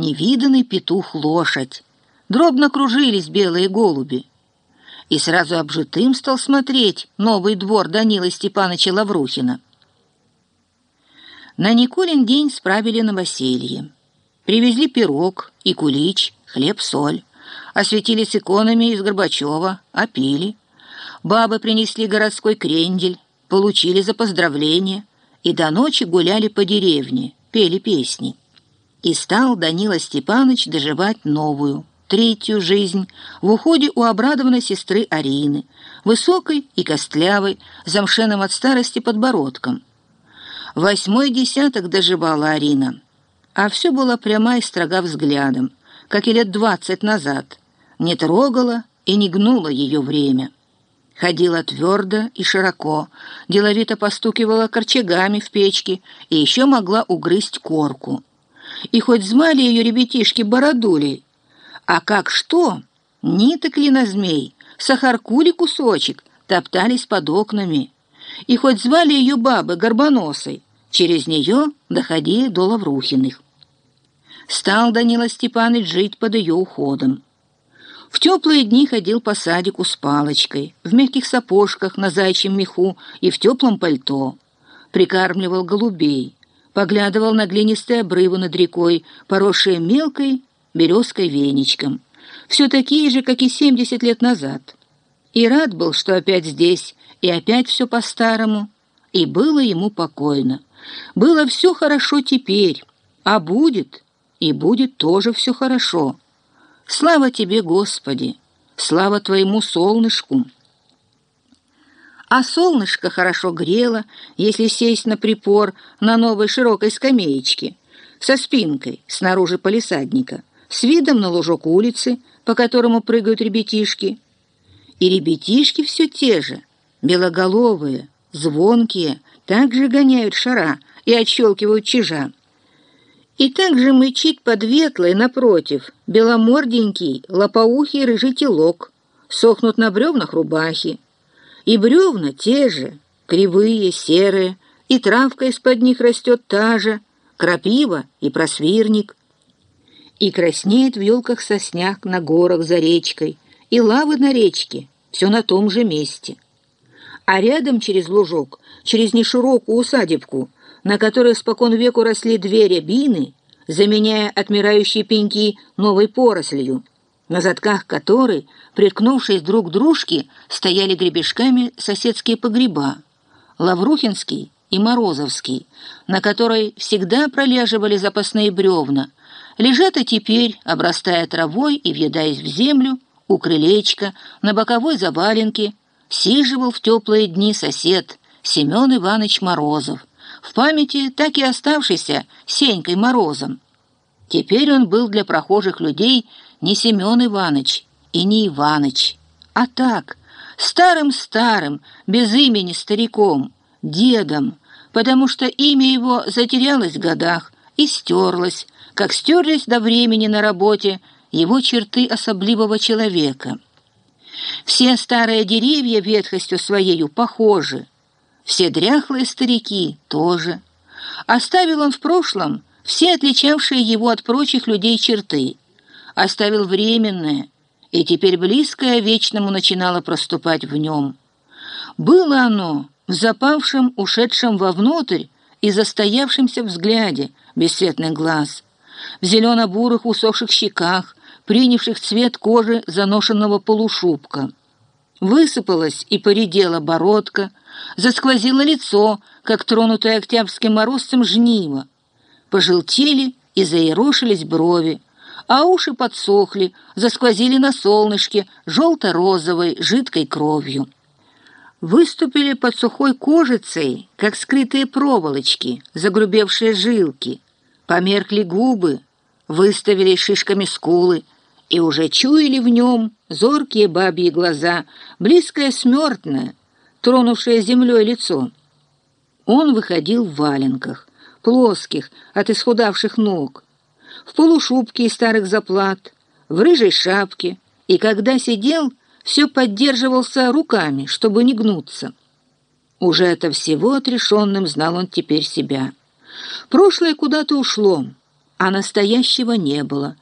невиданный петух-лошадь. Дробно кружились белые голуби. И сразу обжитым стал смотреть новый двор Данила Степановича Лаврухина. На Николин день справили новоселье. Привезли пирог и кулич, хлеб-соль. Осветили с иконами из Горбачева, опили. Бабы принесли городской крендель, получили за поздравление и до ночи гуляли по деревне, пели песни. И стал Данила Степанович доживать новую, третью жизнь в уходе у обрадованной сестры Арины, высокой и костлявой, замшенным от старости подбородком. Восьмой десяток доживала Арина, а все было прямо и строга взглядом, как и лет двадцать назад, не трогала и не гнула ее время. Ходила твердо и широко, деловито постукивала корчагами в печке и еще могла угрызть корку. И хоть звали ее ребятишки бородулей, а как что, ниток ли на змей, сахаркули кусочек, топтались под окнами. И хоть звали ее бабы Горбоносой, через нее доходили до Лаврухиных. Стал Данила Степанович жить под ее уходом. В теплые дни ходил по садику с палочкой, в мягких сапожках на зайчьем меху и в теплом пальто. Прикармливал голубей, поглядывал на глинистые обрывы над рекой, поросшие мелкой березкой веничком. Все такие же, как и семьдесят лет назад. И рад был, что опять здесь, и опять все по-старому. И было ему покойно. Было все хорошо теперь, а будет, и будет тоже все хорошо. Слава тебе, Господи! Слава твоему солнышку! А солнышко хорошо грело, если сесть на припор на новой широкой скамеечке, со спинкой снаружи полисадника, с видом на лужок улицы, по которому прыгают ребятишки. И ребятишки все те же, белоголовые, звонкие, также гоняют шара и отщелкивают чижа. И также мычит под ветлой напротив беломорденький, лопоухий рыжий телок, сохнут на бревнах рубахи. И бревна те же, кривые, серые, и травка из-под них растет та же, крапива и просвирник. И краснеет в елках сосняк на горах за речкой, и лавы на речке, все на том же месте. А рядом через лужок, через неширокую усадебку — на которых спокон веку росли две рябины, заменяя отмирающие пеньки новой порослью, на затках которой, приткнувшись друг к дружке, стояли гребешками соседские погреба, Лаврухинский и Морозовский, на которой всегда пролеживали запасные бревна, лежат и теперь, обрастая травой и въедаясь в землю, у крылечка, на боковой заваленке, сиживал в теплые дни сосед Семен Иванович Морозов, в памяти так и оставшийся Сенькой Морозом. Теперь он был для прохожих людей не Семен Иванович и не Иваныч, а так, старым-старым, без имени стариком, дедом, потому что имя его затерялось в годах и стерлось, как стерлись до времени на работе его черты особливого человека. Все старые деревья ветхостью своею похожи, все дряхлые старики тоже. Оставил он в прошлом все отличавшие его от прочих людей черты. Оставил временное, и теперь близкое вечному начинало проступать в нем. Было оно в запавшем, ушедшем вовнутрь и застоявшемся взгляде бесцветных глаз, в зелено-бурых усохших щеках, принявших цвет кожи заношенного полушубка. Высыпалась и поредела бородка, засквозило лицо, как тронутое октябрьским морозцем жниво. Пожелтели и заерошились брови, а уши подсохли, засквозили на солнышке желто-розовой жидкой кровью. Выступили под сухой кожицей, как скрытые проволочки, загрубевшие жилки. Померкли губы, выставили шишками скулы, и уже чуяли в нем зоркие бабьи глаза, близкое смертное, тронувшее землей лицо. Он выходил в валенках, плоских, от исхудавших ног, в полушубке из старых заплат, в рыжей шапке, и когда сидел, все поддерживался руками, чтобы не гнуться. Уже это всего отрешенным знал он теперь себя. Прошлое куда-то ушло, а настоящего не было.